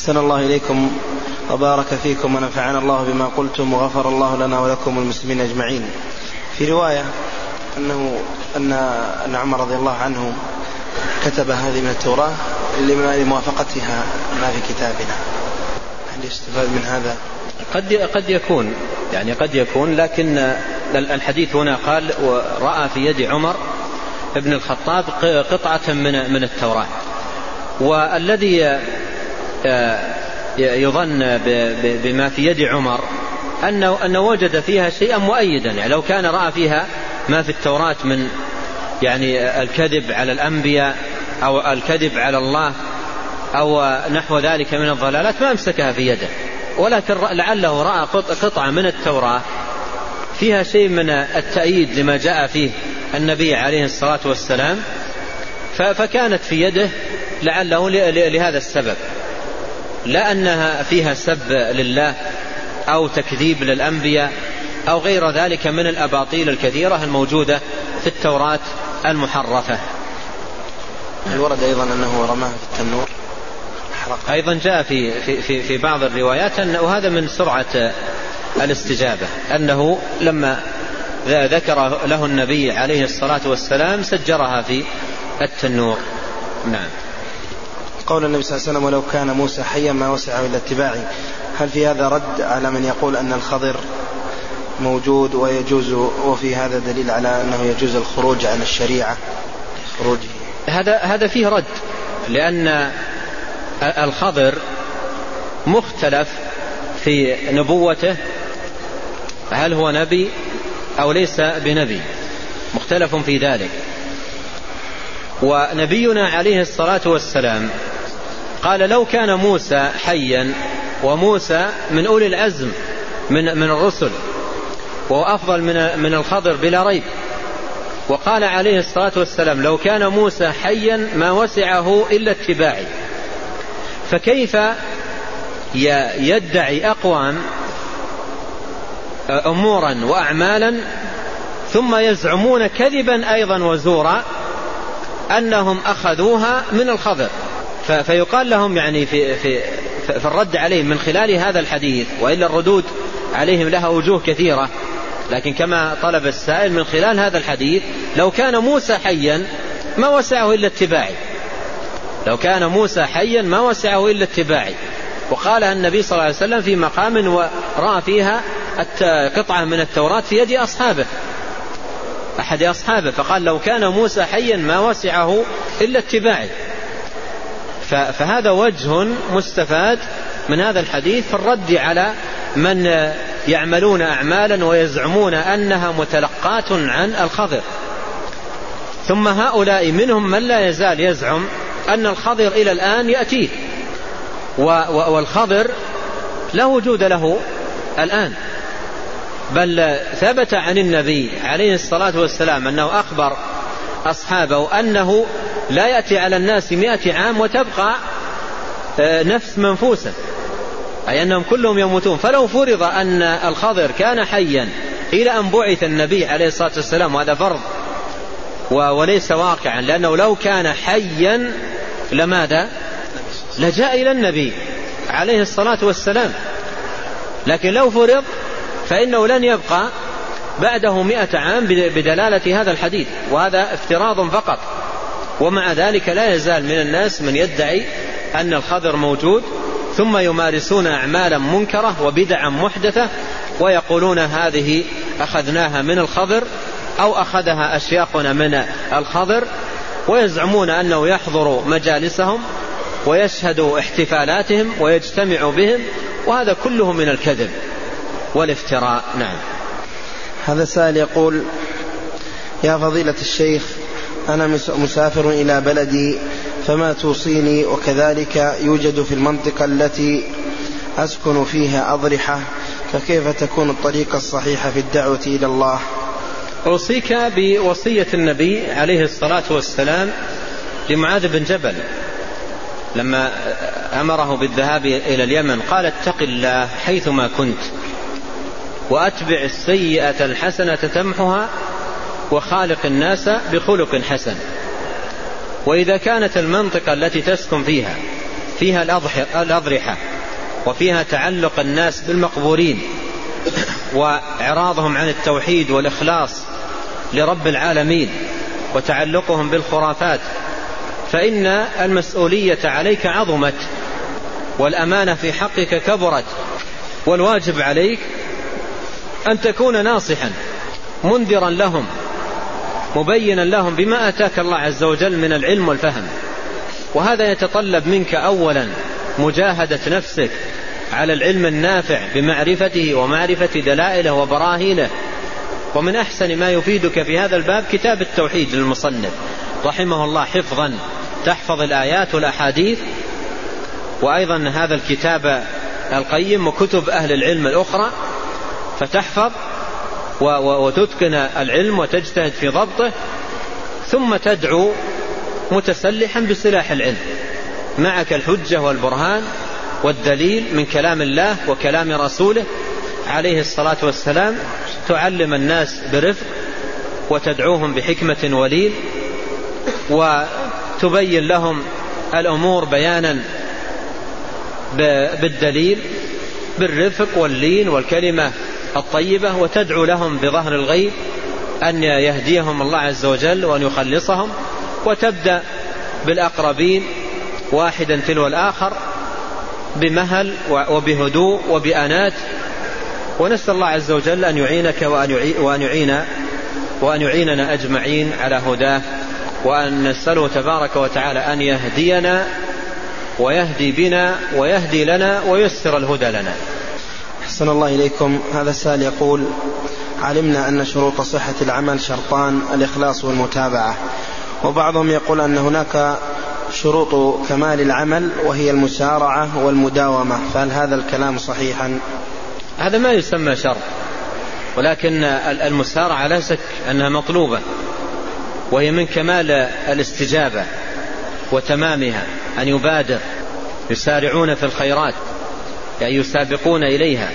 أحسن الله إليكم وبارك فيكم ونفعنا الله بما قلتم وغفر الله لنا ولكم المسلمين أجمعين. في رواية أنه أن أن عمر رضي الله عنه كتب هذه من التوراة لموافقتها ما في كتابنا. هل يستفاد من هذا؟ قد قد يكون يعني قد يكون لكن الحديث هنا قال رأى في يد عمر ابن الخطاب قطعة من من التوراة. والذي يظن بما في يد عمر أنه, أنه وجد فيها شيئا مؤيدا. يعني لو كان رأى فيها ما في التوراة من يعني الكذب على الأنبياء أو الكذب على الله أو نحو ذلك من الضلالات ما أمسكها في يده. ولكن لعله رأى قطعة من التوراة فيها شيء من التأييد لما جاء فيه النبي عليه الصلاة والسلام. فكانت في يده لعله لهذا السبب. لا أنها فيها سب لله أو تكذيب للأنبياء أو غير ذلك من الأباطيل الكثيرة الموجودة في التوراة المحرفة. هل ورد أيضا أنه رماه في التنور؟ حرق. أيضا جاء في, في, في, في بعض الروايات أنه هذا من سرعة الاستجابة أنه لما ذكر له النبي عليه الصلاة والسلام سجرها في التنور. نعم. قول النبي صلى الله عليه وسلم ولو كان موسى حيا ما وسعه إلا اتباعي هل في هذا رد على من يقول أن الخضر موجود ويجوز وفي هذا دليل على أنه يجوز الخروج عن الشريعة؟ خروجه. هذا هذا فيه رد لأن الخضر مختلف في نبوته هل هو نبي أو ليس بنبي مختلف في ذلك. ونبينا عليه الصلاة والسلام قال لو كان موسى حيا وموسى من أولي العزم من, من الرسل وهو أفضل من, من الخضر بلا ريب. وقال عليه الصلاة والسلام لو كان موسى حيا ما وسعه إلا اتباعي. فكيف يدعي أقوام أمورا وأعمالا ثم يزعمون كذبا أيضا وزورا أنهم أخذوها من الخضر؟ فيقال لهم يعني في, في, في الرد عليهم من خلال هذا الحديث وإلا الردود عليهم لها وجوه كثيرة. لكن كما طلب السائل من خلال هذا الحديث لو كان موسى حيا ما وسعه إلا اتباعي. لو كان موسى حيا ما وسعه إلا اتباعي. وقالها النبي صلى الله عليه وسلم في مقام ورأى فيها قطعة من التوراة في يد أصحابه. أحد أصحابه. فقال لو كان موسى حيا ما وسعه إلا اتباعي. فهذا وجه مستفاد من هذا الحديث في الرد على من يعملون أعمالا ويزعمون أنها متلقاة عن الخضر. ثم هؤلاء منهم من لا يزال يزعم أن الخضر إلى الآن يأتيه والخضر لا وجود له الآن. بل ثبت عن النبي عليه الصلاة والسلام أنه أخبر أصحابه أنه لا يأتي على الناس مئة عام وتبقى آه، نفس منفوسة. أي أنهم كلهم يموتون. فلو فرض أن الخضر كان حيا إلى أن بعث النبي عليه الصلاة والسلام وهذا فرض وليس واقعا لأنه لو كان حيا لماذا؟ لجاء إلى النبي عليه الصلاة والسلام. لكن لو فرض فإنه لن يبقى بعده مئة عام بدلالة هذا الحديث. وهذا افتراض فقط. ومع ذلك لا يزال من الناس من يدعي أن الخضر موجود ثم يمارسون أعمالا منكرة وبدعا محدثة ويقولون هذه أخذناها من الخضر أو أخذها أشياخنا من الخضر ويزعمون أنه يحضر مجالسهم ويشهد احتفالاتهم ويجتمع بهم وهذا كله من الكذب والافتراء. نعم. هذا سائل يقول يا فضيلة الشيخ أنا مسافر إلى بلدي فما توصيني وكذلك يوجد في المنطقة التي أسكن فيها أضرحة فكيف تكون الطريقة الصحيحة في الدعوة إلى الله؟ أوصيك بوصية النبي عليه الصلاة والسلام لمعاذ بن جبل. لما أمره بالذهاب إلى اليمن قال اتق الله حيثما كنت وأتبع السيئة الحسنة تمحها وخالق الناس بخلق حسن. وإذا كانت المنطقة التي تسكن فيها فيها الأضرحة وفيها تعلق الناس بالمقبورين وإعراضهم عن التوحيد والإخلاص لرب العالمين وتعلقهم بالخرافات فإن المسؤولية عليك عظمت والأمانة في حقك كبرت والواجب عليك أن تكون ناصحا منذرا لهم مبينا لهم بما أتاك الله عز وجل من العلم والفهم. وهذا يتطلب منك أولا مجاهدة نفسك على العلم النافع بمعرفته ومعرفة دلائله وبراهينه ومن أحسن ما يفيدك في هذا الباب كتاب التوحيد للمصنف. رحمه الله حفظا تحفظ الآيات والأحاديث. وأيضا هذا الكتاب القيم وكتب أهل العلم الأخرى. فتحفظ وتتقن العلم وتجتهد في ضبطه ثم تدعو متسلحا بسلاح العلم. معك الحجة والبرهان والدليل من كلام الله وكلام رسوله عليه الصلاة والسلام. تعلم الناس برفق وتدعوهم بحكمة وليل وتبين لهم الأمور بيانا بالدليل بالرفق واللين والكلمة الطيبة وتدعو لهم بظهر الغيب أن يهديهم الله عز وجل وأن يخلصهم وتبدأ بالأقربين واحدا تلو الآخر بمهل وبهدوء وبأنات. ونسأل الله عز وجل أن يعينك وأن يعين وأن يعيننا أجمعين على هداه. وأن نسأله تبارك وتعالى أن يهدينا ويهدي بنا ويهدي لنا ويسر الهدى لنا. أحسن الله إليكم. هذا السائل يقول علمنا أن شروط صحة العمل شرطان الإخلاص والمتابعة. وبعضهم يقول أن هناك شروط كمال العمل وهي المسارعة والمداومة. فهل هذا الكلام صحيحا؟ هذا ما يسمى شرط ولكن المسارعة لا شك أنها مطلوبة وهي من كمال الاستجابة وتمامها أن يبادر يسارعون في الخيرات. يعني يسابقون إليها.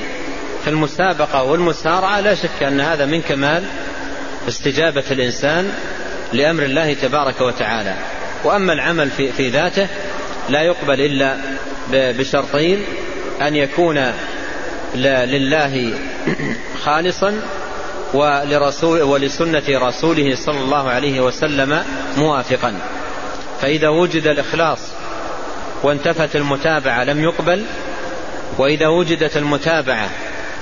فالمسابقة والمسارعة لا شك أن هذا من كمال استجابة الإنسان لأمر الله تبارك وتعالى. وأما العمل في, في ذاته لا يقبل إلا بشرطين أن يكون لله خالصا ولرسول ولسنة رسوله صلى الله عليه وسلم موافقا. فإذا وجد الإخلاص وانتفت المتابعة لم يقبل وإذا وجدت المتابعة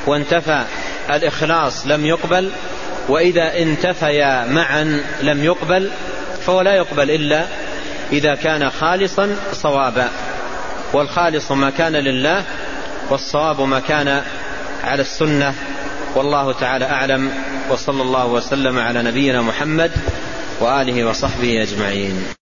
وانتفى الإخلاص لم يقبل وإذا انتفيا معا لم يقبل فهو لا يقبل إلا إذا كان خالصا صوابا. والخالص ما كان لله والصواب ما كان على السنة. والله تعالى أعلم وصلى الله وسلم على نبينا محمد وآله وصحبه أجمعين.